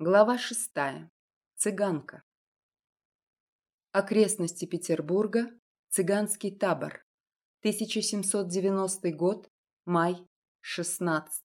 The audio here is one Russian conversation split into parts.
Глава шестая. Цыганка. Окрестности Петербурга. Цыганский табор. 1790 год. Май. 16.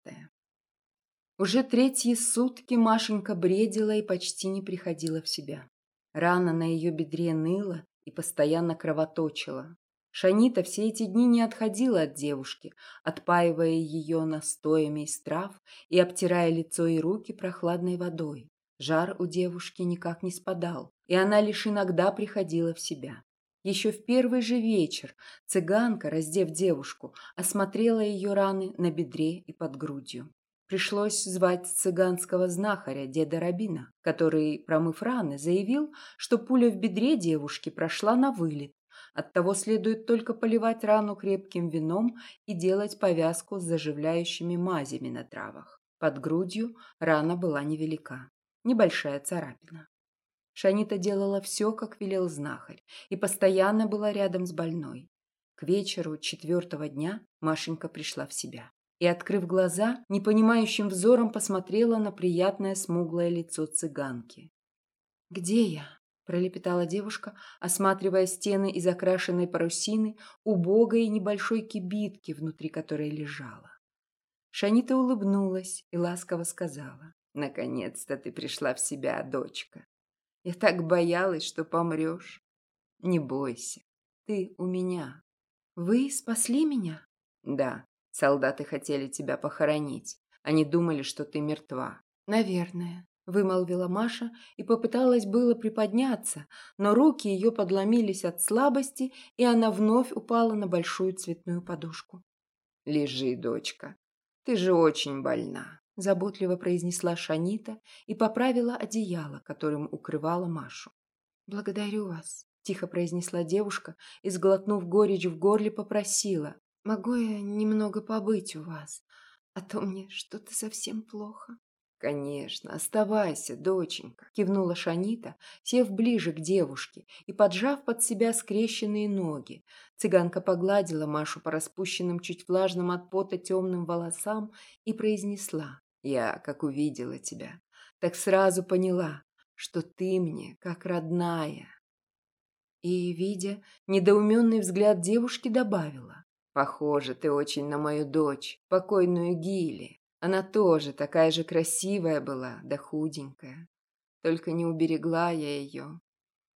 Уже третьи сутки Машенька бредила и почти не приходила в себя. Рана на ее бедре ныла и постоянно кровоточила. Шанита все эти дни не отходила от девушки, отпаивая ее настоями из трав и обтирая лицо и руки прохладной водой. Жар у девушки никак не спадал, и она лишь иногда приходила в себя. Еще в первый же вечер цыганка, раздев девушку, осмотрела ее раны на бедре и под грудью. Пришлось звать цыганского знахаря, деда Рабина, который, промыв раны, заявил, что пуля в бедре девушки прошла на вылет, Оттого следует только поливать рану крепким вином и делать повязку с заживляющими мазями на травах. Под грудью рана была невелика, небольшая царапина. Шанита делала все, как велел знахарь, и постоянно была рядом с больной. К вечеру четвертого дня Машенька пришла в себя и, открыв глаза, непонимающим взором посмотрела на приятное смуглое лицо цыганки. «Где я?» Пролепетала девушка, осматривая стены из окрашенной парусины, убогой небольшой кибитки, внутри которой лежала. Шанита улыбнулась и ласково сказала. «Наконец-то ты пришла в себя, дочка. Я так боялась, что помрешь. Не бойся, ты у меня». «Вы спасли меня?» «Да, солдаты хотели тебя похоронить. Они думали, что ты мертва». «Наверное вымолвила Маша и попыталась было приподняться, но руки ее подломились от слабости, и она вновь упала на большую цветную подушку. «Лежи, дочка, ты же очень больна», – заботливо произнесла Шанита и поправила одеяло, которым укрывала Машу. «Благодарю вас», – тихо произнесла девушка и, сглотнув горечь в горле, попросила. «Могу я немного побыть у вас, а то мне что-то совсем плохо». «Конечно, оставайся, доченька», – кивнула Шанита, сев ближе к девушке и поджав под себя скрещенные ноги. Цыганка погладила Машу по распущенным, чуть влажным от пота темным волосам и произнесла. «Я, как увидела тебя, так сразу поняла, что ты мне как родная». И, видя недоуменный взгляд девушки, добавила. «Похоже, ты очень на мою дочь, покойную Гили». Она тоже такая же красивая была, да худенькая. Только не уберегла я ее.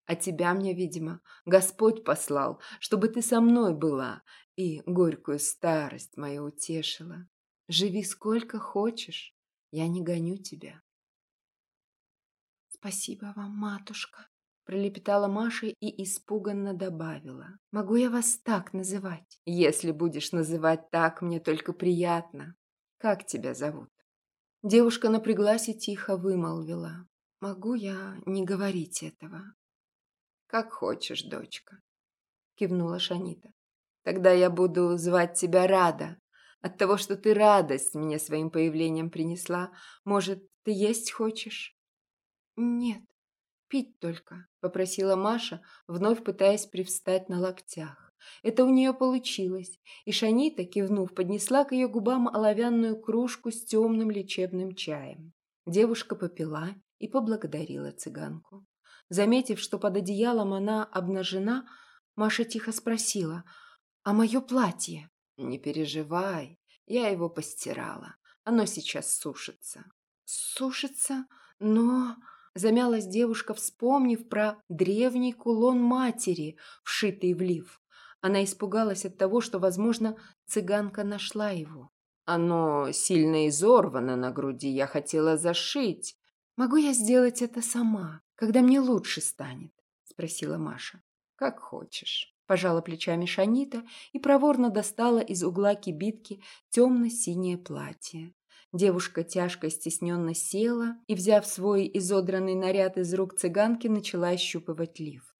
А тебя мне, видимо, Господь послал, чтобы ты со мной была и горькую старость мою утешила. Живи сколько хочешь, я не гоню тебя. Спасибо вам, матушка, пролепетала Маша и испуганно добавила. Могу я вас так называть? Если будешь называть так, мне только приятно. Как тебя зовут?» Девушка напряглась и тихо вымолвила. «Могу я не говорить этого?» «Как хочешь, дочка», — кивнула Шанита. «Тогда я буду звать тебя Рада. От того, что ты радость мне своим появлением принесла, может, ты есть хочешь?» «Нет, пить только», — попросила Маша, вновь пытаясь привстать на локтях. Это у нее получилось, и Шанита, кивнув, поднесла к ее губам оловянную кружку с темным лечебным чаем. Девушка попила и поблагодарила цыганку. Заметив, что под одеялом она обнажена, Маша тихо спросила, «А мое платье?» «Не переживай, я его постирала. Оно сейчас сушится». «Сушится? Но...» Замялась девушка, вспомнив про древний кулон матери, вшитый в лиф. Она испугалась от того, что, возможно, цыганка нашла его. Оно сильно изорвано на груди, я хотела зашить. Могу я сделать это сама, когда мне лучше станет? Спросила Маша. Как хочешь. Пожала плечами Шанита и проворно достала из угла кибитки темно-синее платье. Девушка тяжко стесненно села и, взяв свой изодранный наряд из рук цыганки, начала ощупывать лиф.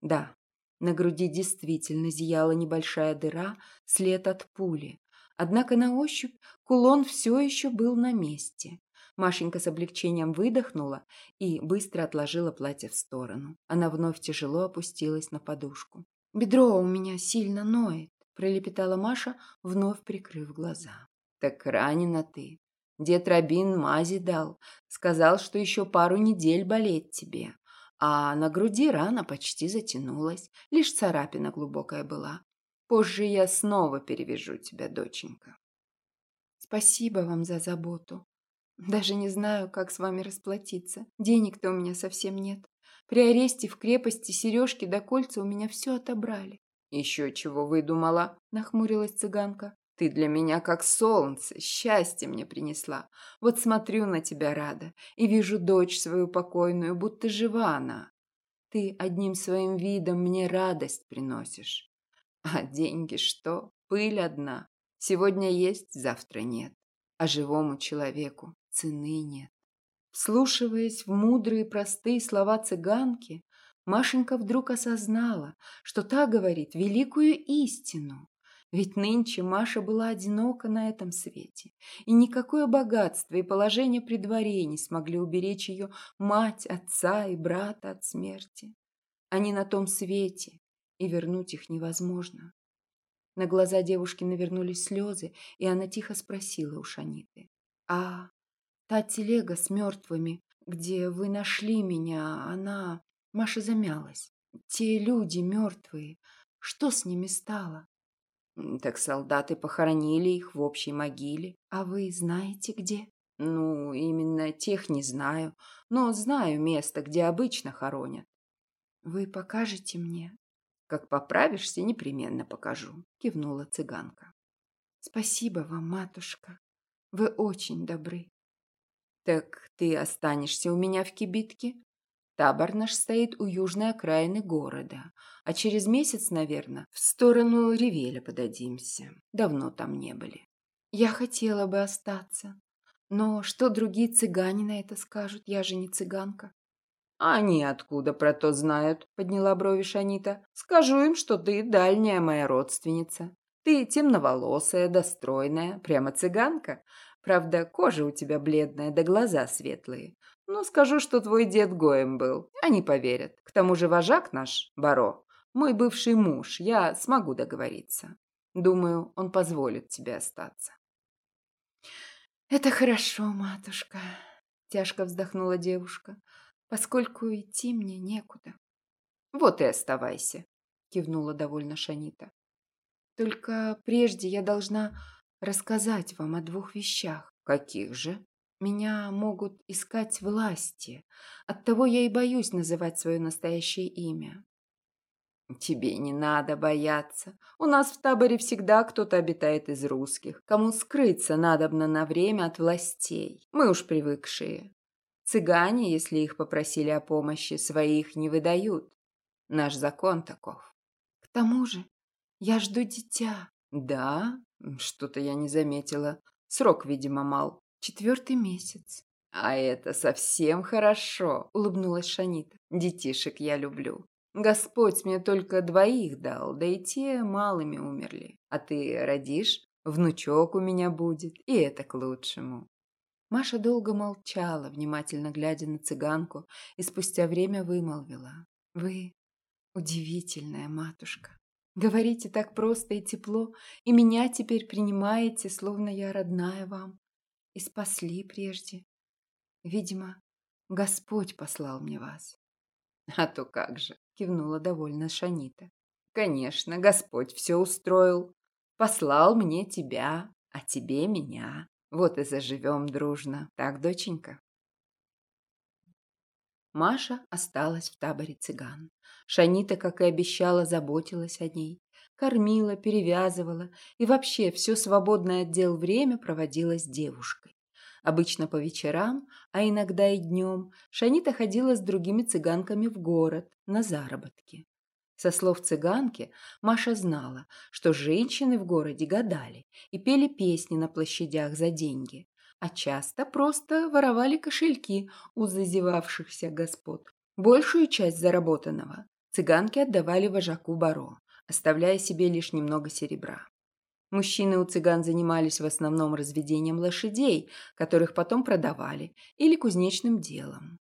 Да, на груди действительно зияла небольшая дыра, след от пули. Однако на ощупь кулон все еще был на месте. Машенька с облегчением выдохнула и быстро отложила платье в сторону. Она вновь тяжело опустилась на подушку. «Бедро у меня сильно ноет», – пролепетала Маша, вновь прикрыв глаза. «Так ранена ты. Дед Рабин мази дал. Сказал, что еще пару недель болеть тебе. А на груди рана почти затянулась. Лишь царапина глубокая была. Позже я снова перевяжу тебя, доченька. Спасибо вам за заботу. Даже не знаю, как с вами расплатиться. Денег-то у меня совсем нет. При аресте в крепости сережки до да кольца у меня все отобрали. Еще чего выдумала? Нахмурилась цыганка. Ты для меня как солнце, счастье мне принесла. Вот смотрю на тебя рада и вижу дочь свою покойную, будто жива она. Ты одним своим видом мне радость приносишь. А деньги что? Пыль одна. Сегодня есть, завтра нет. А живому человеку цены нет. Вслушиваясь в мудрые простые слова цыганки, Машенька вдруг осознала, что та говорит великую истину. Ведь нынче Маша была одинока на этом свете, и никакое богатство и положение при дворе не смогли уберечь ее мать, отца и брата от смерти. Они на том свете, и вернуть их невозможно. На глаза девушки навернулись слезы, и она тихо спросила у Шаниты. «А та телега с мертвыми, где вы нашли меня, она...» Маша замялась. «Те люди мертвые, что с ними стало?» Так солдаты похоронили их в общей могиле. А вы знаете где? Ну, именно тех не знаю, но знаю место, где обычно хоронят. Вы покажете мне? Как поправишься, непременно покажу, кивнула цыганка. Спасибо вам, матушка. Вы очень добры. Так ты останешься у меня в кибитке? Табор наш стоит у южной окраины города, а через месяц, наверное, в сторону Ревеля подадимся. Давно там не были. Я хотела бы остаться. Но что другие цыгане на это скажут? Я же не цыганка. «Они откуда про то знают?» – подняла брови Шанита. «Скажу им, что ты дальняя моя родственница. Ты темноволосая, достойная, прямо цыганка. Правда, кожа у тебя бледная, да глаза светлые. Ну, скажу, что твой дед Гоем был. Они поверят. К тому же вожак наш, Баро, мой бывший муж. Я смогу договориться. Думаю, он позволит тебе остаться. Это хорошо, матушка, тяжко вздохнула девушка, поскольку идти мне некуда. Вот и оставайся, кивнула довольно Шанита. Только прежде я должна рассказать вам о двух вещах. Каких же? Меня могут искать власти. Оттого я и боюсь называть свое настоящее имя. Тебе не надо бояться. У нас в таборе всегда кто-то обитает из русских, кому скрыться надобно на время от властей. Мы уж привыкшие. Цыгане, если их попросили о помощи, своих не выдают. Наш закон таков. К тому же я жду дитя. Да? Что-то я не заметила. Срок, видимо, мал. Четвертый месяц. А это совсем хорошо, улыбнулась Шанита. Детишек я люблю. Господь мне только двоих дал, да и те малыми умерли. А ты родишь, внучок у меня будет, и это к лучшему. Маша долго молчала, внимательно глядя на цыганку, и спустя время вымолвила. «Вы удивительная матушка. Говорите так просто и тепло, и меня теперь принимаете, словно я родная вам и спасли прежде. Видимо, Господь послал мне вас. А то как же, кивнула довольно Шанита. Конечно, Господь все устроил. Послал мне тебя, а тебе меня. Вот и заживем дружно. Так, доченька? Маша осталась в таборе цыган. Шанита, как и обещала, заботилась о ней. Кормила, перевязывала и вообще все свободное отдел время проводила с девушкой. Обычно по вечерам, а иногда и днем, Шанита ходила с другими цыганками в город на заработки. Со слов цыганки Маша знала, что женщины в городе гадали и пели песни на площадях за деньги, а часто просто воровали кошельки у зазевавшихся господ. Большую часть заработанного цыганки отдавали вожаку Баро, оставляя себе лишь немного серебра. Мужчины у цыган занимались в основном разведением лошадей, которых потом продавали, или кузнечным делом.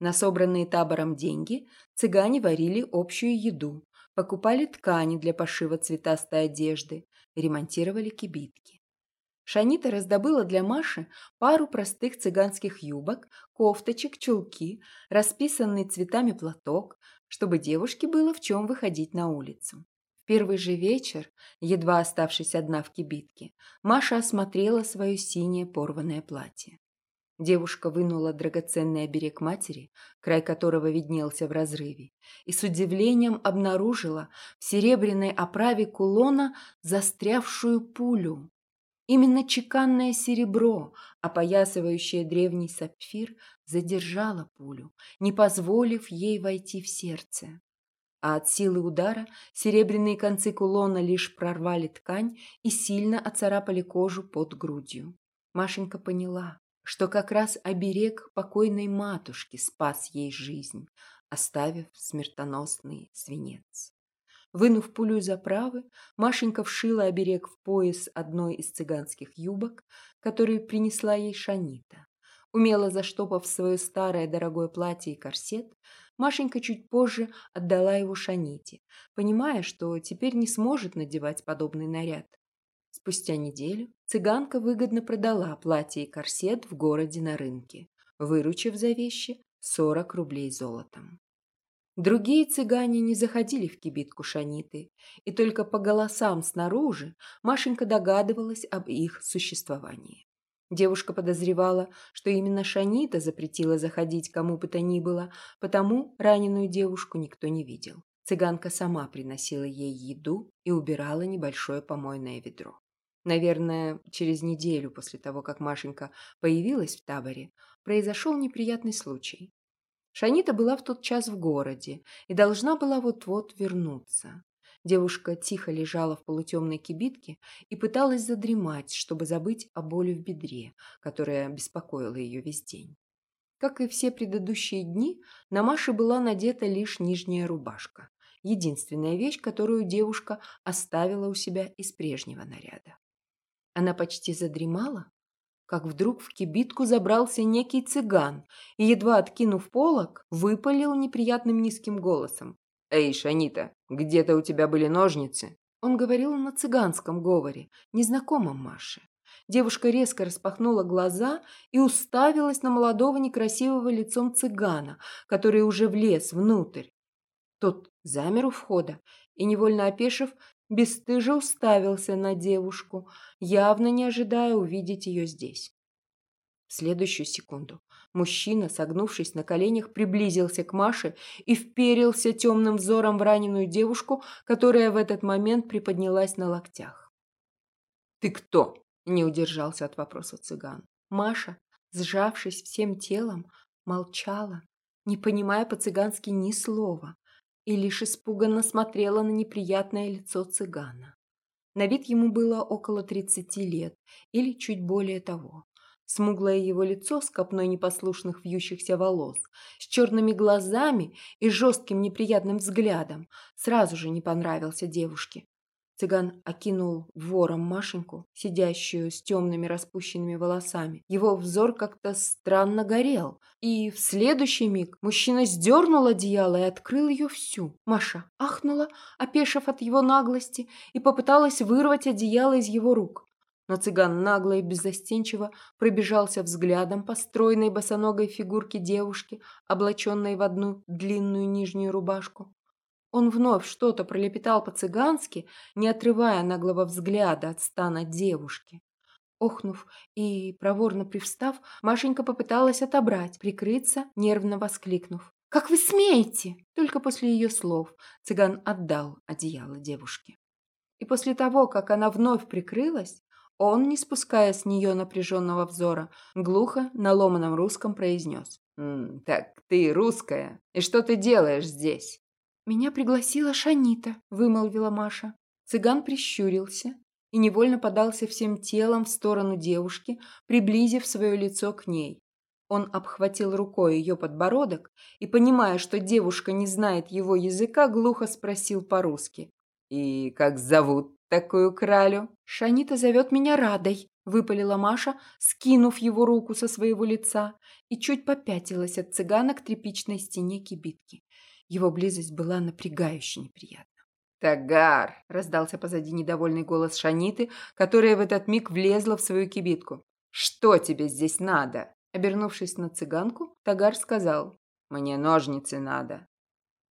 На собранные табором деньги цыгане варили общую еду, покупали ткани для пошива цветастой одежды, ремонтировали кибитки. Шанита раздобыла для Маши пару простых цыганских юбок, кофточек, чулки, расписанный цветами платок, чтобы девушке было в чем выходить на улицу. Первый же вечер, едва оставшись одна в кибитке, Маша осмотрела свое синее порванное платье. Девушка вынула драгоценный оберег матери, край которого виднелся в разрыве, и с удивлением обнаружила в серебряной оправе кулона застрявшую пулю. Именно чеканное серебро, опоясывающее древний сапфир, задержало пулю, не позволив ей войти в сердце. А от силы удара серебряные концы кулона лишь прорвали ткань и сильно оцарапали кожу под грудью. Машенька поняла, что как раз оберег покойной матушки спас ей жизнь, оставив смертоносный свинец. Вынув пулю из оправы, Машенька вшила оберег в пояс одной из цыганских юбок, которую принесла ей Шанита. Умело заштопав свое старое дорогое платье и корсет, Машенька чуть позже отдала его Шаните, понимая, что теперь не сможет надевать подобный наряд. Спустя неделю цыганка выгодно продала платье и корсет в городе на рынке, выручив за вещи 40 рублей золотом. Другие цыгане не заходили в кибитку Шаниты, и только по голосам снаружи Машенька догадывалась об их существовании. Девушка подозревала, что именно Шанита запретила заходить кому бы то ни было, потому раненую девушку никто не видел. Цыганка сама приносила ей еду и убирала небольшое помойное ведро. Наверное, через неделю после того, как Машенька появилась в таборе, произошел неприятный случай. Шанита была в тот час в городе и должна была вот-вот вернуться. Девушка тихо лежала в полутемной кибитке и пыталась задремать, чтобы забыть о боли в бедре, которая беспокоила ее весь день. Как и все предыдущие дни, на Маше была надета лишь нижняя рубашка. Единственная вещь, которую девушка оставила у себя из прежнего наряда. Она почти задремала, как вдруг в кибитку забрался некий цыган и, едва откинув полок, выпалил неприятным низким голосом. «Эй, Шанита, где-то у тебя были ножницы?» Он говорил на цыганском говоре, незнакомом Маше. Девушка резко распахнула глаза и уставилась на молодого некрасивого лицом цыгана, который уже влез внутрь. Тот замер у входа и, невольно опешив, бесстыже уставился на девушку, явно не ожидая увидеть ее здесь. В следующую секунду мужчина, согнувшись на коленях, приблизился к Маше и вперился темным взором в раненую девушку, которая в этот момент приподнялась на локтях. «Ты кто?» – не удержался от вопроса цыган. Маша, сжавшись всем телом, молчала, не понимая по-цыгански ни слова и лишь испуганно смотрела на неприятное лицо цыгана. На вид ему было около тридцати лет или чуть более того. Смуглое его лицо с копной непослушных вьющихся волос, с черными глазами и жестким неприятным взглядом сразу же не понравился девушке. Цыган окинул вором Машеньку, сидящую с темными распущенными волосами. Его взор как-то странно горел. И в следующий миг мужчина сдернул одеяло и открыл ее всю. Маша ахнула, опешив от его наглости, и попыталась вырвать одеяло из его рук. Но цыган нагло и беззастенчиво пробежался взглядом по стройной босоногой фигурке девушки, облаченной в одну длинную нижнюю рубашку. Он вновь что-то пролепетал по-цыгански, не отрывая наглого взгляда от стана девушки. Охнув и проворно привстав, Машенька попыталась отобрать, прикрыться, нервно воскликнув. «Как вы смеете?» Только после ее слов цыган отдал одеяло девушке. И после того, как она вновь прикрылась, он, не спуская с нее напряженного взора, глухо на ломаном русском произнес. «Так ты русская, и что ты делаешь здесь?» «Меня пригласила Шанита», – вымолвила Маша. Цыган прищурился и невольно подался всем телом в сторону девушки, приблизив свое лицо к ней. Он обхватил рукой ее подбородок и, понимая, что девушка не знает его языка, глухо спросил по-русски. «И как зовут такую кралю?» «Шанита зовет меня Радой», – выпалила Маша, скинув его руку со своего лица и чуть попятилась от цыгана к тряпичной стене кибитки. Его близость была напрягающе неприятна. «Тагар!» – раздался позади недовольный голос Шаниты, которая в этот миг влезла в свою кибитку. «Что тебе здесь надо?» Обернувшись на цыганку, Тагар сказал, «Мне ножницы надо».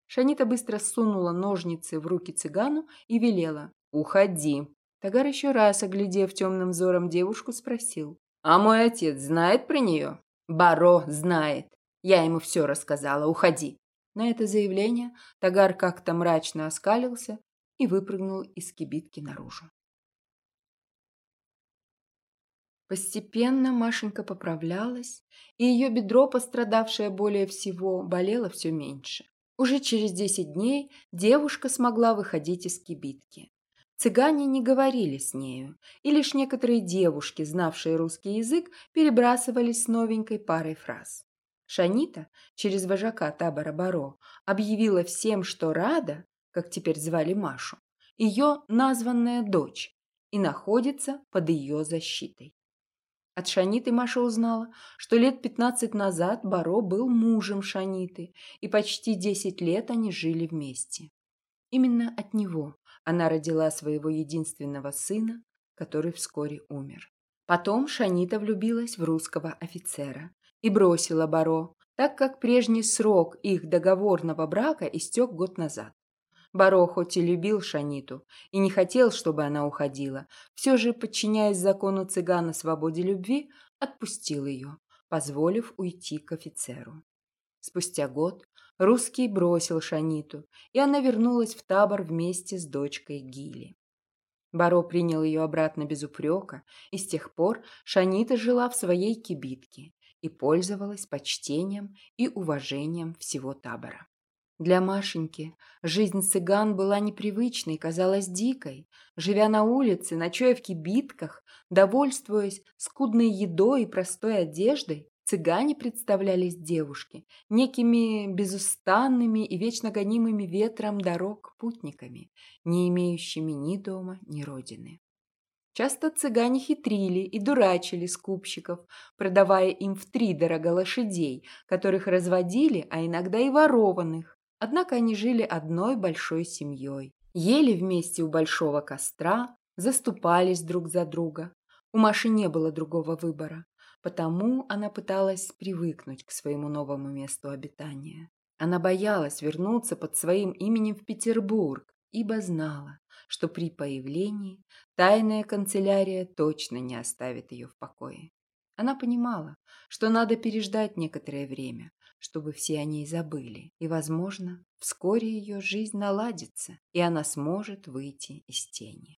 Шанита быстро сунула ножницы в руки цыгану и велела, «Уходи». Тагар еще раз, оглядев темным взором девушку, спросил, «А мой отец знает про нее?» «Баро знает. Я ему все рассказала. Уходи». На это заявление Тагар как-то мрачно оскалился и выпрыгнул из кибитки наружу. Постепенно Машенька поправлялась, и ее бедро, пострадавшее более всего, болело все меньше. Уже через десять дней девушка смогла выходить из кибитки. Цыгане не говорили с нею, и лишь некоторые девушки, знавшие русский язык, перебрасывались с новенькой парой фраз. Шанита через вожака табора Баро объявила всем, что Рада, как теперь звали Машу, ее названная дочь и находится под ее защитой. От Шаниты Маша узнала, что лет пятнадцать назад Баро был мужем Шаниты, и почти десять лет они жили вместе. Именно от него она родила своего единственного сына, который вскоре умер. Потом Шанита влюбилась в русского офицера и бросила Баро, так как прежний срок их договорного брака истек год назад. Баро хоть и любил Шаниту и не хотел, чтобы она уходила, все же, подчиняясь закону цыгана о свободе любви, отпустил ее, позволив уйти к офицеру. Спустя год русский бросил Шаниту, и она вернулась в табор вместе с дочкой Гили. Баро принял ее обратно без упрека, и с тех пор Шанита жила в своей кибитке и пользовалась почтением и уважением всего табора. Для Машеньки жизнь цыган была непривычной, казалась дикой. Живя на улице, ночуя в кибитках, довольствуясь скудной едой и простой одеждой, цыгане представлялись девушке некими безустанными и вечно гонимыми ветром дорог путниками, не имеющими ни дома, ни родины. Часто цыгане хитрили и дурачили скупщиков, продавая им втридорого лошадей, которых разводили, а иногда и ворованных. Однако они жили одной большой семьей, ели вместе у большого костра, заступались друг за друга. У Маши не было другого выбора, потому она пыталась привыкнуть к своему новому месту обитания. Она боялась вернуться под своим именем в Петербург, ибо знала, что при появлении тайная канцелярия точно не оставит ее в покое. Она понимала, что надо переждать некоторое время, чтобы все о ней забыли, и, возможно, вскоре ее жизнь наладится, и она сможет выйти из тени.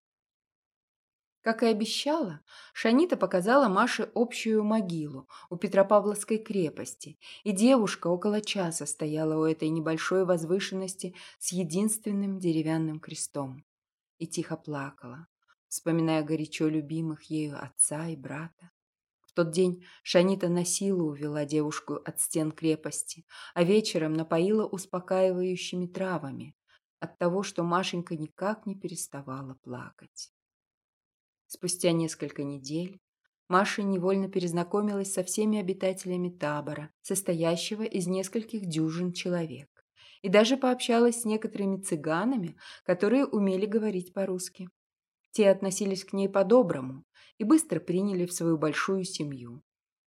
Как и обещала, Шанита показала Маше общую могилу у Петропавловской крепости, и девушка около часа стояла у этой небольшой возвышенности с единственным деревянным крестом и тихо плакала, вспоминая горячо любимых ею отца и брата тот день Шанита на силу увела девушку от стен крепости, а вечером напоила успокаивающими травами от того, что Машенька никак не переставала плакать. Спустя несколько недель Маша невольно перезнакомилась со всеми обитателями табора, состоящего из нескольких дюжин человек, и даже пообщалась с некоторыми цыганами, которые умели говорить по-русски. Те относились к ней по-доброму и быстро приняли в свою большую семью.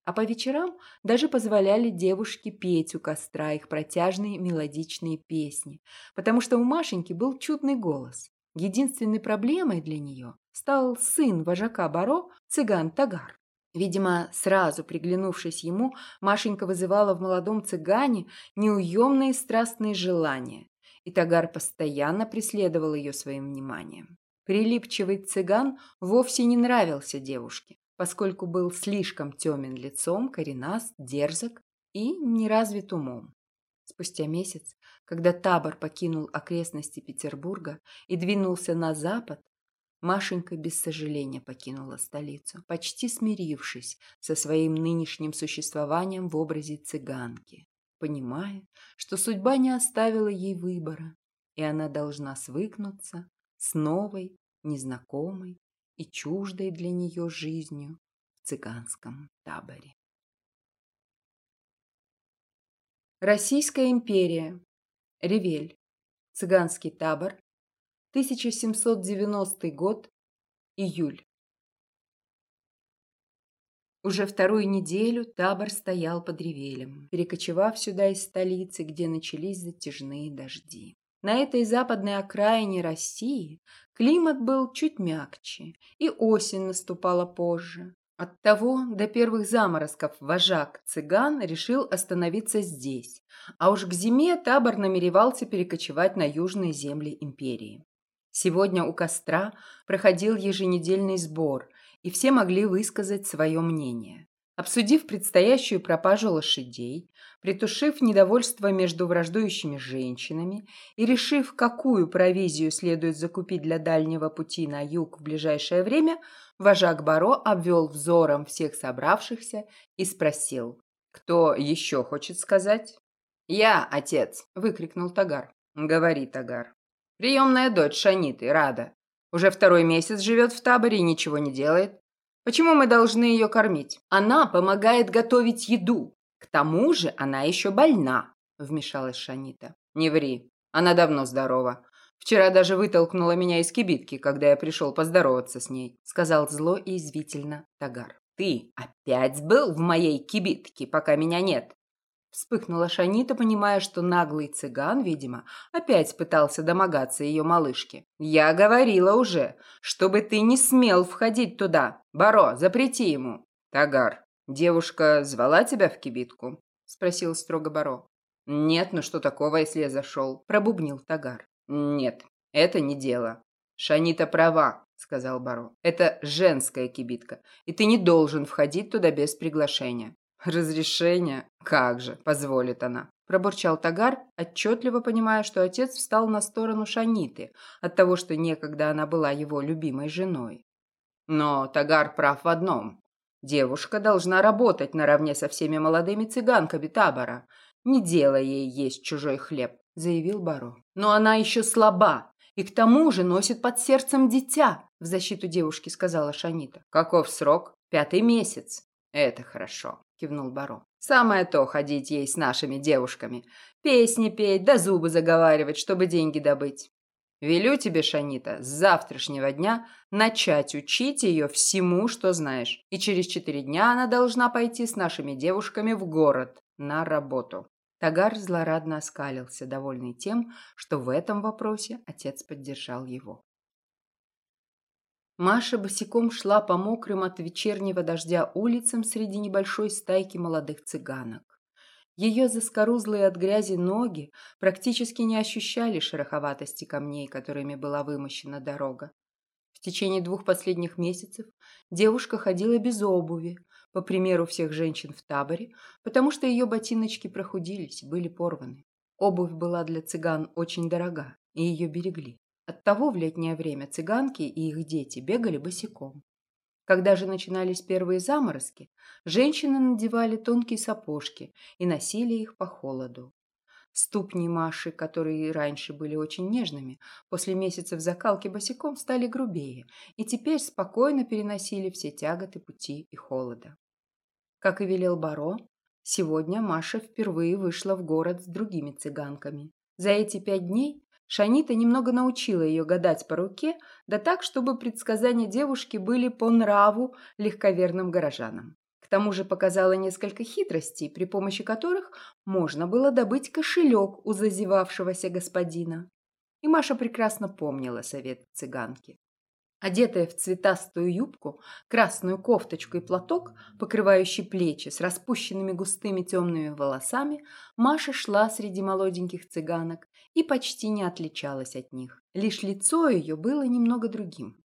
А по вечерам даже позволяли девушке петь у костра их протяжные мелодичные песни, потому что у Машеньки был чудный голос. Единственной проблемой для нее стал сын вожака Баро, цыган Тагар. Видимо, сразу приглянувшись ему, Машенька вызывала в молодом цыгане неуемные страстные желания, и Тагар постоянно преследовал ее своим вниманием. Прилипчивый цыган вовсе не нравился девушке, поскольку был слишком темен лицом, коренаст, дерзок и неразвит умом. Спустя месяц, когда табор покинул окрестности Петербурга и двинулся на запад, Машенька без сожаления покинула столицу, почти смирившись со своим нынешним существованием в образе цыганки, понимая, что судьба не оставила ей выбора, и она должна свыкнуться с новой, незнакомой и чуждой для нее жизнью в цыганском таборе. Российская империя. Ревель. Цыганский табор. 1790 год, июль. Уже вторую неделю табор стоял под ревелем, перекочевав сюда из столицы, где начались затяжные дожди. На этой западной окраине России климат был чуть мягче, и осень наступала позже. Оттого до первых заморозков вожак цыган решил остановиться здесь, а уж к зиме табор намеревался перекочевать на южные земли империи. Сегодня у костра проходил еженедельный сбор, и все могли высказать свое мнение. Обсудив предстоящую пропажу лошадей, притушив недовольство между враждующими женщинами и решив, какую провизию следует закупить для дальнего пути на юг в ближайшее время, вожак Баро обвел взором всех собравшихся и спросил, «Кто еще хочет сказать?» «Я, отец!» – выкрикнул Тагар. «Говори, Тагар». «Приемная дочь Шаниты, Рада. Уже второй месяц живет в таборе и ничего не делает. Почему мы должны ее кормить? Она помогает готовить еду. К тому же она еще больна, вмешалась Шанита. Не ври, она давно здорова. Вчера даже вытолкнула меня из кибитки, когда я пришел поздороваться с ней, сказал зло и извительно Тагар. Ты опять был в моей кибитке, пока меня нет. Вспыхнула Шанита, понимая, что наглый цыган, видимо, опять пытался домогаться ее малышки. «Я говорила уже, чтобы ты не смел входить туда. Баро, запрети ему». «Тагар, девушка звала тебя в кибитку?» – спросил строго Баро. «Нет, ну что такого, если я зашел?» – пробубнил Тагар. «Нет, это не дело. Шанита права», – сказал Баро. «Это женская кибитка, и ты не должен входить туда без приглашения. «Разрешение? Как же, позволит она!» Пробурчал Тагар, отчетливо понимая, что отец встал на сторону Шаниты от того, что некогда она была его любимой женой. Но Тагар прав в одном. Девушка должна работать наравне со всеми молодыми цыганками табора. Не делая ей есть чужой хлеб, заявил Баро. Но она еще слаба и к тому же носит под сердцем дитя, в защиту девушки сказала Шанита. Каков срок? Пятый месяц. Это хорошо. – кивнул Баро. «Самое то ходить ей с нашими девушками. Песни петь, да зубы заговаривать, чтобы деньги добыть. Велю тебе, Шанита, с завтрашнего дня начать учить ее всему, что знаешь. И через четыре дня она должна пойти с нашими девушками в город на работу». Тагар злорадно оскалился, довольный тем, что в этом вопросе отец поддержал его. Маша босиком шла по мокрым от вечернего дождя улицам среди небольшой стайки молодых цыганок. Ее заскорузлые от грязи ноги практически не ощущали шероховатости камней, которыми была вымощена дорога. В течение двух последних месяцев девушка ходила без обуви, по примеру всех женщин в таборе, потому что ее ботиночки прохудились, были порваны. Обувь была для цыган очень дорога, и ее берегли. Оттого в летнее время цыганки и их дети бегали босиком. Когда же начинались первые заморозки, женщины надевали тонкие сапожки и носили их по холоду. Ступни Маши, которые раньше были очень нежными, после месяцев закалки босиком стали грубее и теперь спокойно переносили все тяготы пути и холода. Как и велел Баро, сегодня Маша впервые вышла в город с другими цыганками. За эти пять дней Шанита немного научила ее гадать по руке, да так, чтобы предсказания девушки были по нраву легковерным горожанам. К тому же показала несколько хитростей, при помощи которых можно было добыть кошелек у зазевавшегося господина. И Маша прекрасно помнила совет цыганки. Одетая в цветастую юбку, красную кофточку и платок, покрывающий плечи с распущенными густыми темными волосами, Маша шла среди молоденьких цыганок и почти не отличалась от них. Лишь лицо ее было немного другим.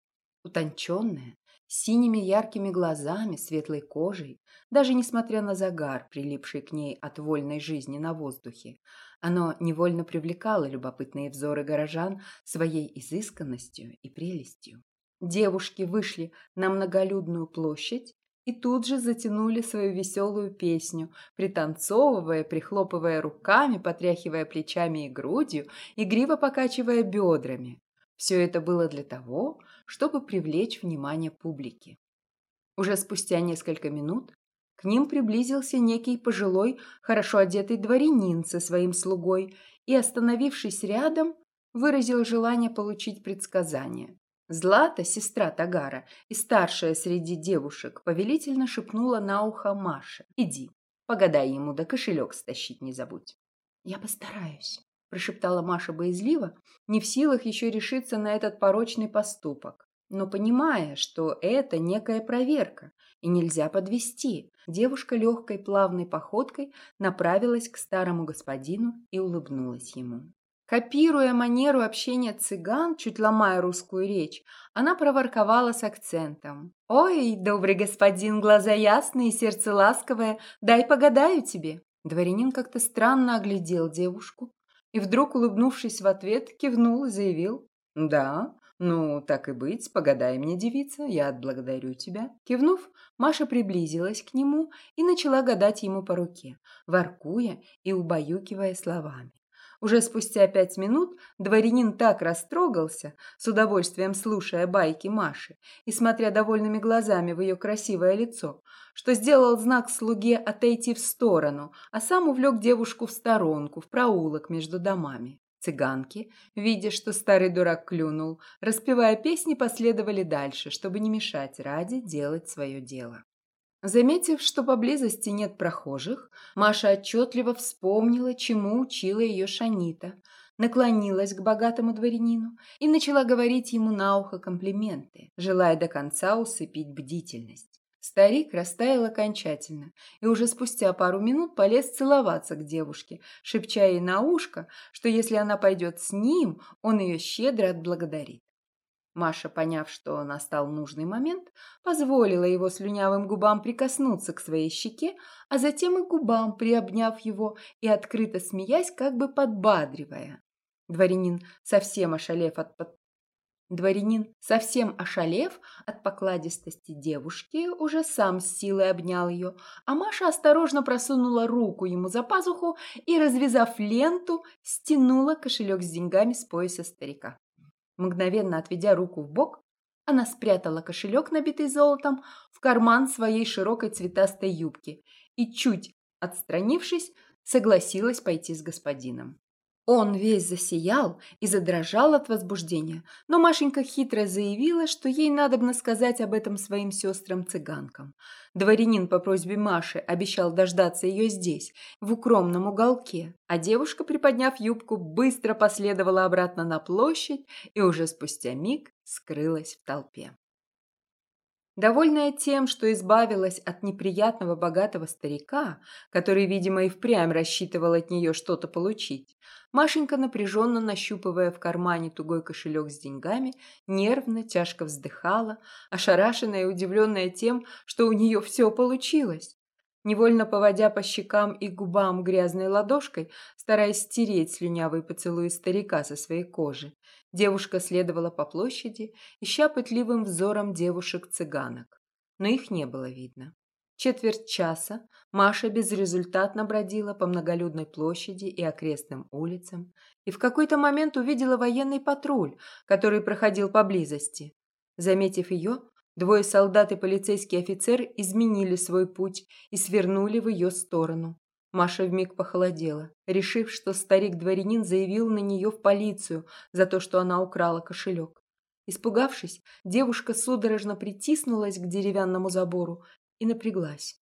Утонченное, с синими яркими глазами, светлой кожей, даже несмотря на загар, прилипший к ней от вольной жизни на воздухе, оно невольно привлекало любопытные взоры горожан своей изысканностью и прелестью. Девушки вышли на многолюдную площадь и тут же затянули свою веселую песню, пританцовывая, прихлопывая руками, потряхивая плечами и грудью, игриво покачивая бедрами. Все это было для того, чтобы привлечь внимание публики. Уже спустя несколько минут к ним приблизился некий пожилой, хорошо одетый дворянин со своим слугой и, остановившись рядом, выразил желание получить предсказание. Злата, сестра Тагара и старшая среди девушек, повелительно шепнула на ухо Маше. «Иди, погадай ему, да кошелек стащить не забудь». «Я постараюсь», – прошептала Маша боязливо, не в силах еще решиться на этот порочный поступок. Но понимая, что это некая проверка, и нельзя подвести, девушка легкой плавной походкой направилась к старому господину и улыбнулась ему. Копируя манеру общения цыган, чуть ломая русскую речь, она проворковала с акцентом. «Ой, добрый господин, глаза ясные, сердце ласковое, дай погадаю тебе». Дворянин как-то странно оглядел девушку и вдруг, улыбнувшись в ответ, кивнул и заявил. «Да, ну, так и быть, погадай мне, девица, я отблагодарю тебя». Кивнув, Маша приблизилась к нему и начала гадать ему по руке, воркуя и убаюкивая словами. Уже спустя пять минут дворянин так растрогался, с удовольствием слушая байки Маши и смотря довольными глазами в ее красивое лицо, что сделал знак слуге отойти в сторону, а сам увлек девушку в сторонку, в проулок между домами. Цыганки, видя, что старый дурак клюнул, распевая песни, последовали дальше, чтобы не мешать Раде делать свое дело. Заметив, что поблизости нет прохожих, Маша отчетливо вспомнила, чему учила ее Шанита, наклонилась к богатому дворянину и начала говорить ему на ухо комплименты, желая до конца усыпить бдительность. Старик растаял окончательно и уже спустя пару минут полез целоваться к девушке, шепча ей на ушко, что если она пойдет с ним, он ее щедро отблагодарит. Маша, поняв, что настал нужный момент, позволила его слюнявым губам прикоснуться к своей щеке, а затем и губам, приобняв его и открыто смеясь, как бы подбадривая. Дворянин, совсем ошалев от под... Дворянин, совсем ошалев от покладистости девушки, уже сам с силой обнял ее, а Маша осторожно просунула руку ему за пазуху и, развязав ленту, стянула кошелек с деньгами с пояса старика. Мгновенно отведя руку в бок, она спрятала кошелек, набитый золотом, в карман своей широкой цветастой юбки и, чуть отстранившись, согласилась пойти с господином. Он весь засиял и задрожал от возбуждения, но Машенька хитро заявила, что ей надобно сказать об этом своим сестрам-цыганкам. Дворянин по просьбе Маши обещал дождаться ее здесь, в укромном уголке, а девушка, приподняв юбку, быстро последовала обратно на площадь и уже спустя миг скрылась в толпе. Довольная тем, что избавилась от неприятного богатого старика, который, видимо, и впрямь рассчитывал от нее что-то получить, Машенька, напряженно нащупывая в кармане тугой кошелек с деньгами, нервно, тяжко вздыхала, ошарашенная и удивленная тем, что у нее все получилось. Невольно поводя по щекам и губам грязной ладошкой, стараясь стереть слюнявый поцелуй старика со своей кожи, девушка следовала по площади, ища пытливым взором девушек-цыганок. Но их не было видно. Четверть часа Маша безрезультатно бродила по многолюдной площади и окрестным улицам и в какой-то момент увидела военный патруль, который проходил поблизости. Заметив ее, двое солдат и полицейский офицер изменили свой путь и свернули в ее сторону. Маша вмиг похолодела, решив, что старик-дворянин заявил на нее в полицию за то, что она украла кошелек. Испугавшись, девушка судорожно притиснулась к деревянному забору и напряглась.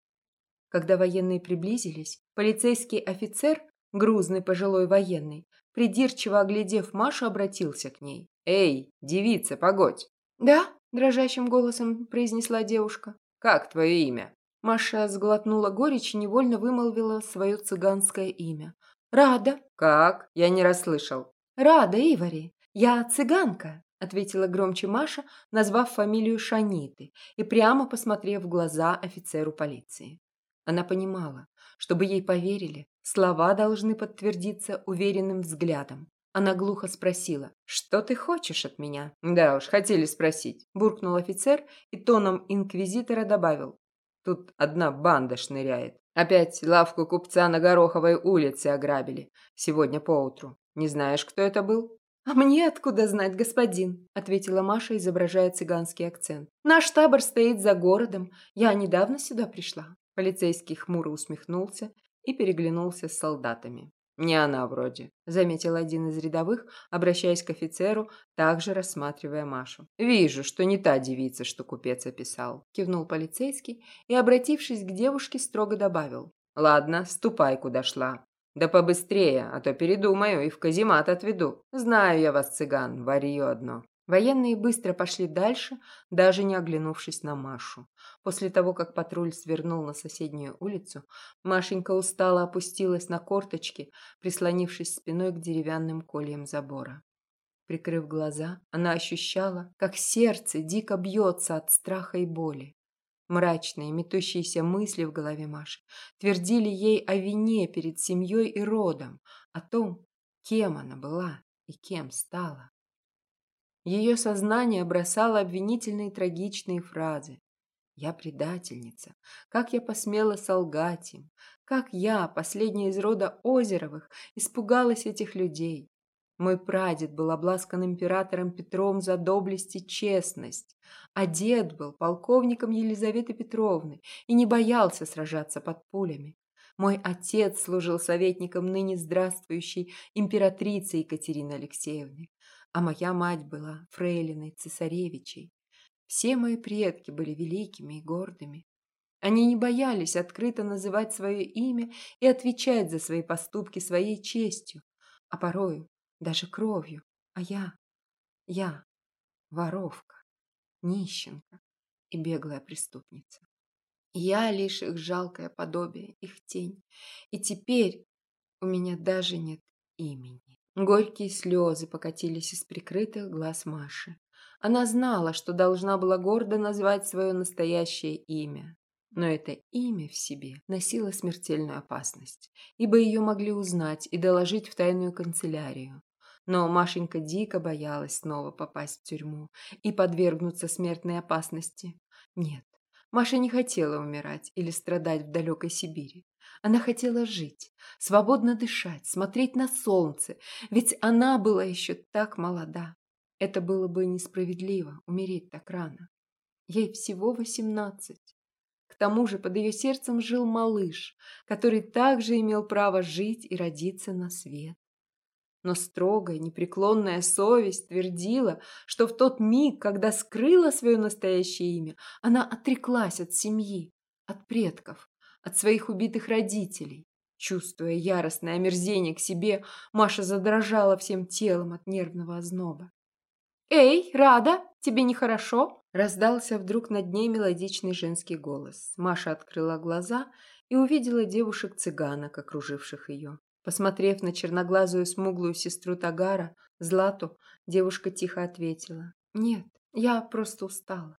Когда военные приблизились, полицейский офицер, грузный пожилой военный, придирчиво оглядев Машу, обратился к ней. «Эй, девица, погодь!» «Да?» – дрожащим голосом произнесла девушка. «Как твое имя?» Маша сглотнула горечь и невольно вымолвила свое цыганское имя. «Рада». «Как? Я не расслышал». «Рада, Ивари. Я цыганка». — ответила громче Маша, назвав фамилию Шаниты и прямо посмотрев в глаза офицеру полиции. Она понимала, чтобы ей поверили, слова должны подтвердиться уверенным взглядом. Она глухо спросила, «Что ты хочешь от меня?» «Да уж, хотели спросить», – буркнул офицер и тоном инквизитора добавил, «Тут одна банда шныряет. Опять лавку купца на Гороховой улице ограбили. Сегодня поутру. Не знаешь, кто это был?» «А мне откуда знать, господин?» – ответила Маша, изображая цыганский акцент. «Наш табор стоит за городом. Я недавно сюда пришла». Полицейский хмуро усмехнулся и переглянулся с солдатами. «Не она вроде», – заметил один из рядовых, обращаясь к офицеру, также рассматривая Машу. «Вижу, что не та девица, что купец описал», – кивнул полицейский и, обратившись к девушке, строго добавил. «Ладно, ступай, куда шла. Да побыстрее, а то передумаю и в каземат отведу. Знаю я вас, цыган, варье одно». Военные быстро пошли дальше, даже не оглянувшись на Машу. После того, как патруль свернул на соседнюю улицу, Машенька устало опустилась на корточки, прислонившись спиной к деревянным кольям забора. Прикрыв глаза, она ощущала, как сердце дико бьется от страха и боли. Мрачные, метущиеся мысли в голове Маши твердили ей о вине перед семьей и родом, о том, кем она была и кем стала. Ее сознание бросало обвинительные трагичные фразы. «Я предательница. Как я посмела солгать им? Как я, последняя из рода Озеровых, испугалась этих людей? Мой прадед был обласкан императором Петром за доблесть и честность, а дед был полковником Елизаветы Петровны и не боялся сражаться под пулями. Мой отец служил советником ныне здравствующей императрицы Екатерины Алексеевны а моя мать была фрейлиной цесаревичей. Все мои предки были великими и гордыми. Они не боялись открыто называть свое имя и отвечать за свои поступки своей честью, а порою даже кровью. А я, я, воровка, нищенка и беглая преступница. Я лишь их жалкое подобие, их тень. И теперь у меня даже нет имени. Горькие слезы покатились из прикрытых глаз Маши. Она знала, что должна была гордо назвать свое настоящее имя. Но это имя в себе носило смертельную опасность, ибо ее могли узнать и доложить в тайную канцелярию. Но Машенька дико боялась снова попасть в тюрьму и подвергнуться смертной опасности. Нет, Маша не хотела умирать или страдать в далекой Сибири. Она хотела жить, свободно дышать, смотреть на солнце, ведь она была еще так молода. Это было бы несправедливо, умереть так рано. Ей всего восемнадцать. К тому же под ее сердцем жил малыш, который также имел право жить и родиться на свет. Но строгая, непреклонная совесть твердила, что в тот миг, когда скрыла свое настоящее имя, она отреклась от семьи, от предков, от своих убитых родителей. Чувствуя яростное омерзение к себе, Маша задрожала всем телом от нервного озноба. «Эй, Рада, тебе нехорошо?» Раздался вдруг над ней мелодичный женский голос. Маша открыла глаза и увидела девушек-цыганок, окруживших ее. Посмотрев на черноглазую смуглую сестру Тагара, Злату, девушка тихо ответила. «Нет, я просто устала».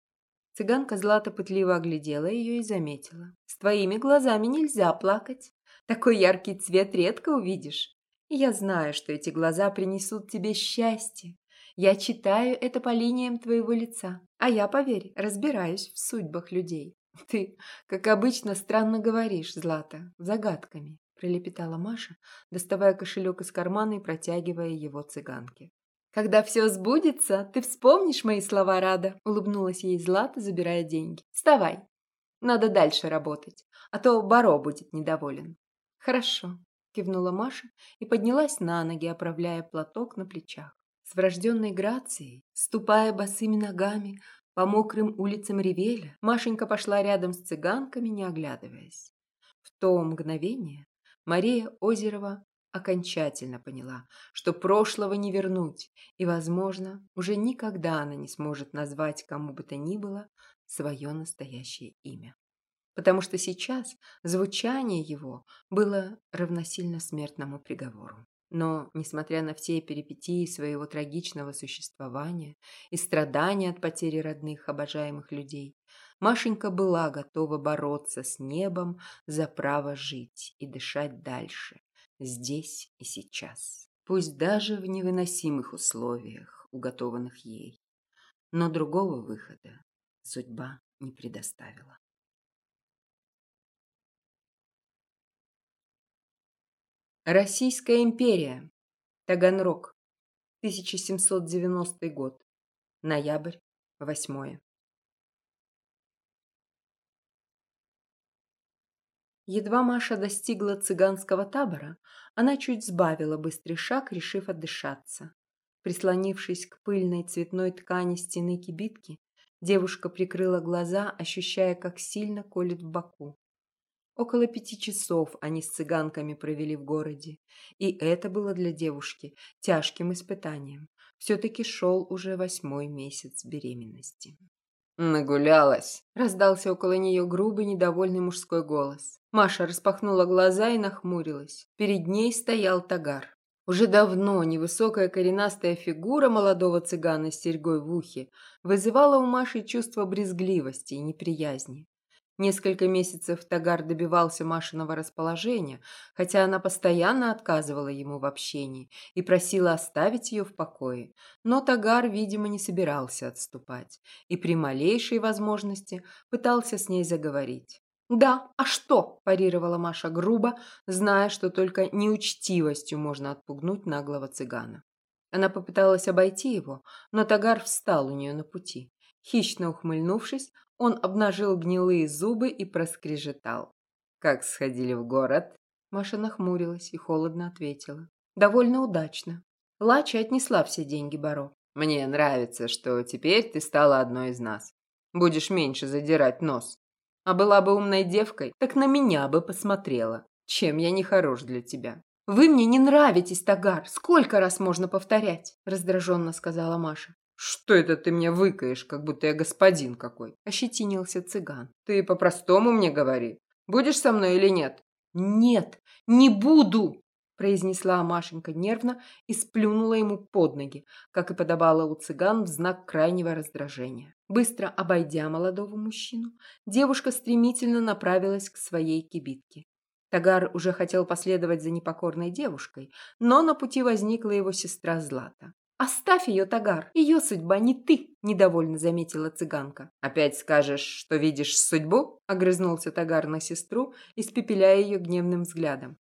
Цыганка Злата пытливо оглядела ее и заметила. «С твоими глазами нельзя плакать. Такой яркий цвет редко увидишь. Я знаю, что эти глаза принесут тебе счастье. Я читаю это по линиям твоего лица. А я, поверь, разбираюсь в судьбах людей. Ты, как обычно, странно говоришь, Злата, загадками», пролепетала Маша, доставая кошелек из кармана и протягивая его цыганке. «Когда все сбудется, ты вспомнишь мои слова, Рада», — улыбнулась ей Злата, забирая деньги. «Вставай. Надо дальше работать, а то Баро будет недоволен». «Хорошо», — кивнула Маша и поднялась на ноги, оправляя платок на плечах. С врожденной грацией, ступая босыми ногами по мокрым улицам Ревеля, Машенька пошла рядом с цыганками, не оглядываясь. В то мгновение Мария Озерова окончательно поняла, что прошлого не вернуть, и, возможно, уже никогда она не сможет назвать кому бы то ни было свое настоящее имя. Потому что сейчас звучание его было равносильно смертному приговору. Но, несмотря на все перипетии своего трагичного существования и страдания от потери родных, обожаемых людей, Машенька была готова бороться с небом за право жить и дышать дальше, здесь и сейчас, пусть даже в невыносимых условиях, уготованных ей. Но другого выхода судьба не предоставила. Российская империя. Таганрог. 1790 год. Ноябрь. 8. Едва Маша достигла цыганского табора, она чуть сбавила быстрый шаг, решив отдышаться. Прислонившись к пыльной цветной ткани стены кибитки, девушка прикрыла глаза, ощущая, как сильно колет в боку. Около пяти часов они с цыганками провели в городе, и это было для девушки тяжким испытанием. Все-таки шел уже восьмой месяц беременности. «Нагулялась!» – раздался около нее грубый, недовольный мужской голос. Маша распахнула глаза и нахмурилась. Перед ней стоял Тагар. Уже давно невысокая коренастая фигура молодого цыгана с серьгой в ухе вызывала у Маши чувство брезгливости и неприязни. Несколько месяцев Тагар добивался Машиного расположения, хотя она постоянно отказывала ему в общении и просила оставить ее в покое. Но Тагар, видимо, не собирался отступать и при малейшей возможности пытался с ней заговорить. «Да, а что?» – парировала Маша грубо, зная, что только неучтивостью можно отпугнуть наглого цыгана. Она попыталась обойти его, но Тагар встал у нее на пути. Хищно ухмыльнувшись, он обнажил гнилые зубы и проскрежетал. «Как сходили в город?» Маша нахмурилась и холодно ответила. «Довольно удачно. Лача отнесла все деньги Баро». «Мне нравится, что теперь ты стала одной из нас. Будешь меньше задирать нос. А была бы умной девкой, так на меня бы посмотрела. Чем я не хорош для тебя?» «Вы мне не нравитесь, Тагар. Сколько раз можно повторять?» раздраженно сказала Маша. «Что это ты мне выкаешь, как будто я господин какой?» – ощетинился цыган. «Ты по-простому мне говори. Будешь со мной или нет?» «Нет, не буду!» – произнесла Машенька нервно и сплюнула ему под ноги, как и подобало у цыган в знак крайнего раздражения. Быстро обойдя молодого мужчину, девушка стремительно направилась к своей кибитке. Тагар уже хотел последовать за непокорной девушкой, но на пути возникла его сестра Злата. «Оставь ее, Тагар, ее судьба не ты», – недовольно заметила цыганка. «Опять скажешь, что видишь судьбу?» – огрызнулся Тагар на сестру, испепеляя ее гневным взглядом.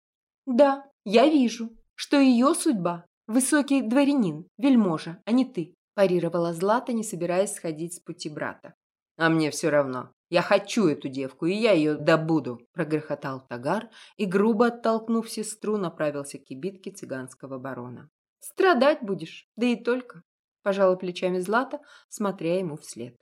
«Да, я вижу, что ее судьба – высокий дворянин, вельможа, а не ты», – парировала Злата, не собираясь сходить с пути брата. «А мне все равно. Я хочу эту девку, и я ее добуду», – прогрохотал Тагар и, грубо оттолкнув сестру, направился к кибитке цыганского барона. Страдать будешь, да и только, пожала плечами Злата, смотря ему вслед.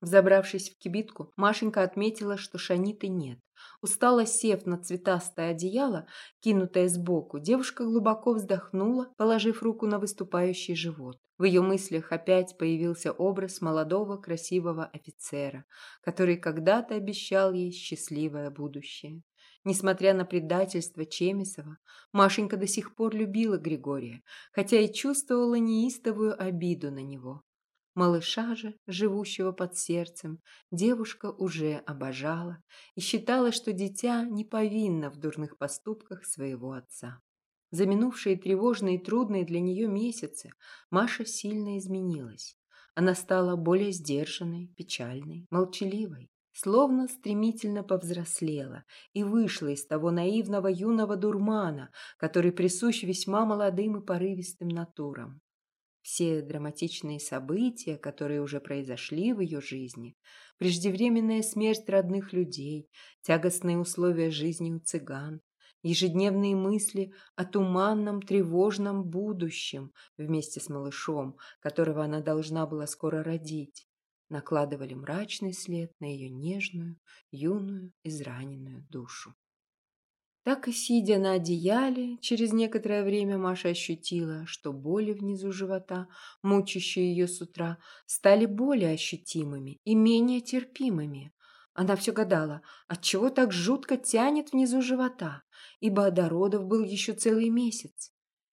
Взобравшись в кибитку, Машенька отметила, что Шаниты нет. Устало сев на цветастое одеяло, кинутое сбоку, девушка глубоко вздохнула, положив руку на выступающий живот. В ее мыслях опять появился образ молодого красивого офицера, который когда-то обещал ей счастливое будущее. Несмотря на предательство Чемисова, Машенька до сих пор любила Григория, хотя и чувствовала неистовую обиду на него. Малыша же, живущего под сердцем, девушка уже обожала и считала, что дитя не повинно в дурных поступках своего отца. За минувшие тревожные и трудные для нее месяцы Маша сильно изменилась. Она стала более сдержанной, печальной, молчаливой словно стремительно повзрослела и вышла из того наивного юного дурмана, который присущ весьма молодым и порывистым натурам. Все драматичные события, которые уже произошли в ее жизни, преждевременная смерть родных людей, тягостные условия жизни у цыган, ежедневные мысли о туманном, тревожном будущем вместе с малышом, которого она должна была скоро родить, накладывали мрачный след на ее нежную, юную, израненную душу. Так и сидя на одеяле, через некоторое время Маша ощутила, что боли внизу живота, мучащие ее с утра, стали более ощутимыми и менее терпимыми. Она все гадала, отчего так жутко тянет внизу живота, ибо до родов был еще целый месяц.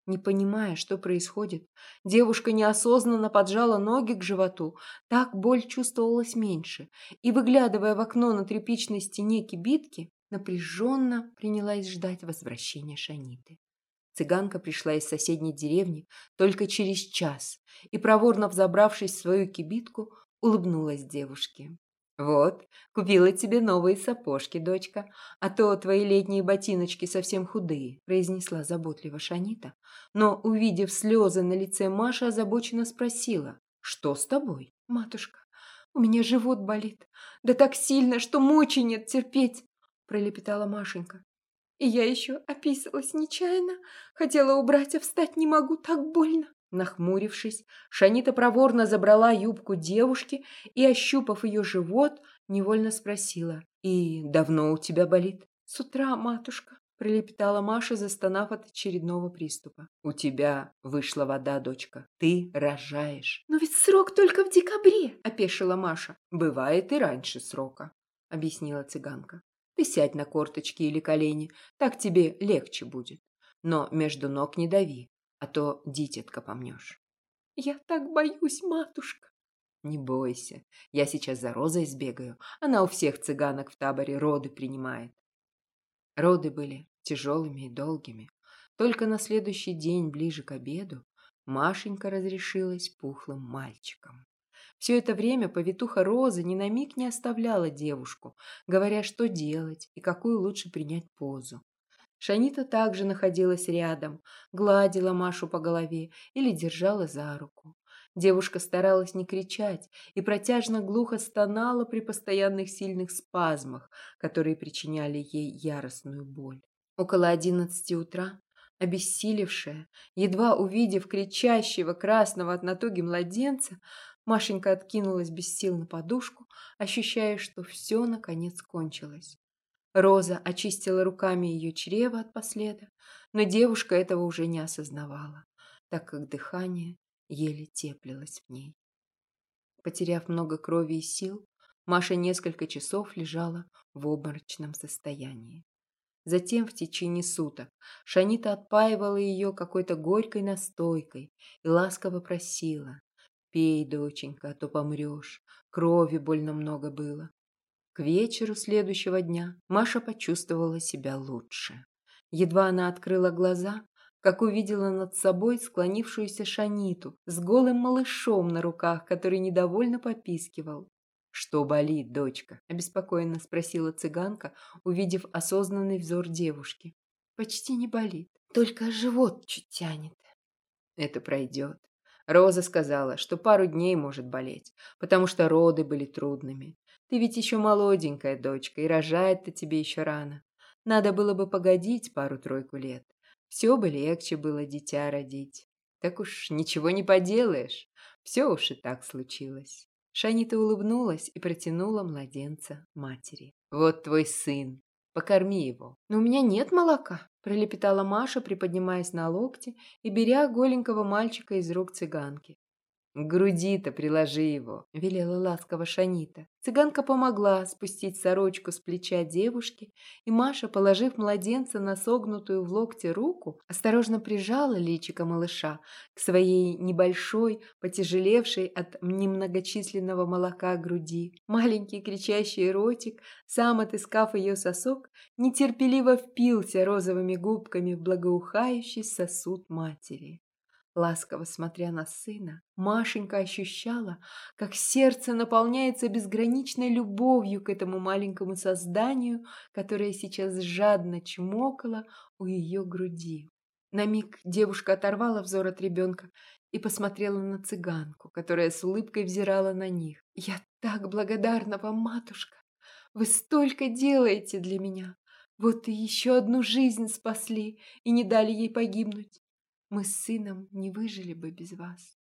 Не понимая, что происходит, девушка неосознанно поджала ноги к животу, так боль чувствовалась меньше, и, выглядывая в окно на тряпичной стене кибитки, напряженно принялась ждать возвращения Шаниты. Цыганка пришла из соседней деревни только через час и, проворно взобравшись в свою кибитку, улыбнулась девушке. «Вот, купила тебе новые сапожки, дочка, а то твои летние ботиночки совсем худые», произнесла заботливо Шанита, но, увидев слезы на лице Маши, озабоченно спросила, «Что с тобой, матушка? У меня живот болит, да так сильно, что мочи нет терпеть. пролепетала Машенька. И я еще описалась нечаянно. Хотела убрать, а встать не могу, так больно. Нахмурившись, Шанита проворно забрала юбку девушки и, ощупав ее живот, невольно спросила. «И давно у тебя болит?» «С утра, матушка», – пролепетала Маша, застонав от очередного приступа. «У тебя вышла вода, дочка. Ты рожаешь». «Но ведь срок только в декабре», – опешила Маша. «Бывает и раньше срока», – объяснила цыганка. «Ты сядь на корточки или колени, так тебе легче будет. Но между ног не дави, а то дитятка помнешь. Я так боюсь, матушка. Не бойся, я сейчас за Розой сбегаю. Она у всех цыганок в таборе роды принимает. Роды были тяжелыми и долгими. Только на следующий день, ближе к обеду, Машенька разрешилась пухлым мальчиком. Все это время повитуха Роза ни на миг не оставляла девушку, говоря, что делать и какую лучше принять позу. Шанита также находилась рядом, гладила Машу по голове или держала за руку. Девушка старалась не кричать и протяжно глухо стонала при постоянных сильных спазмах, которые причиняли ей яростную боль. Около одиннадцати утра, обессилевшая, едва увидев кричащего красного от натуги младенца, Машенька откинулась без сил на подушку, ощущая, что все наконец кончилось. Роза очистила руками ее чрево от последа, но девушка этого уже не осознавала, так как дыхание еле теплилось в ней. Потеряв много крови и сил, Маша несколько часов лежала в обморочном состоянии. Затем в течение суток Шанита отпаивала ее какой-то горькой настойкой и ласково просила «Пей, доченька, а то помрешь, крови больно много было». К вечеру следующего дня Маша почувствовала себя лучше. Едва она открыла глаза, как увидела над собой склонившуюся Шаниту с голым малышом на руках, который недовольно попискивал. «Что болит, дочка?» – обеспокоенно спросила цыганка, увидев осознанный взор девушки. «Почти не болит, только живот чуть тянет». «Это пройдет». Роза сказала, что пару дней может болеть, потому что роды были трудными. Ты ведь еще молоденькая дочка, и рожать-то тебе еще рано. Надо было бы погодить пару-тройку лет. Все бы легче было дитя родить. Так уж ничего не поделаешь. Все уж и так случилось. Шанита улыбнулась и протянула младенца матери. «Вот твой сын. Покорми его». «Но у меня нет молока», – пролепетала Маша, приподнимаясь на локте и беря голенького мальчика из рук цыганки. «К груди-то приложи его», – велела ласково Шанита. Цыганка помогла спустить сорочку с плеча девушки, и Маша, положив младенца на согнутую в локте руку, осторожно прижала личико малыша к своей небольшой, потяжелевшей от немногочисленного молока груди. Маленький кричащий ротик, сам отыскав ее сосок, нетерпеливо впился розовыми губками в благоухающий сосуд матери. Ласково смотря на сына, Машенька ощущала, как сердце наполняется безграничной любовью к этому маленькому созданию, которое сейчас жадно чмокало у ее груди. На миг девушка оторвала взор от ребенка и посмотрела на цыганку, которая с улыбкой взирала на них. «Я так благодарна вам, матушка! Вы столько делаете для меня! Вот и еще одну жизнь спасли и не дали ей погибнуть. Мы с сыном не выжили бы без вас.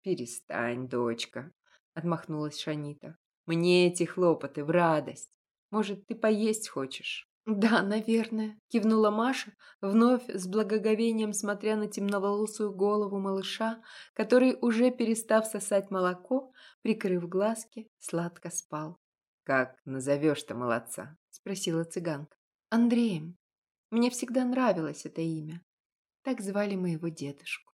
Перестань, дочка, отмахнулась Шанита. Мне эти хлопоты в радость. Может, ты поесть хочешь? Да, наверное, кивнула Маша, вновь с благоговением смотря на темноволосую голову малыша, который, уже перестав сосать молоко, прикрыв глазки, сладко спал. Как назовешь-то молодца? спросила цыганка. Андреем. Мне всегда нравилось это имя. Так звали моего дедушку.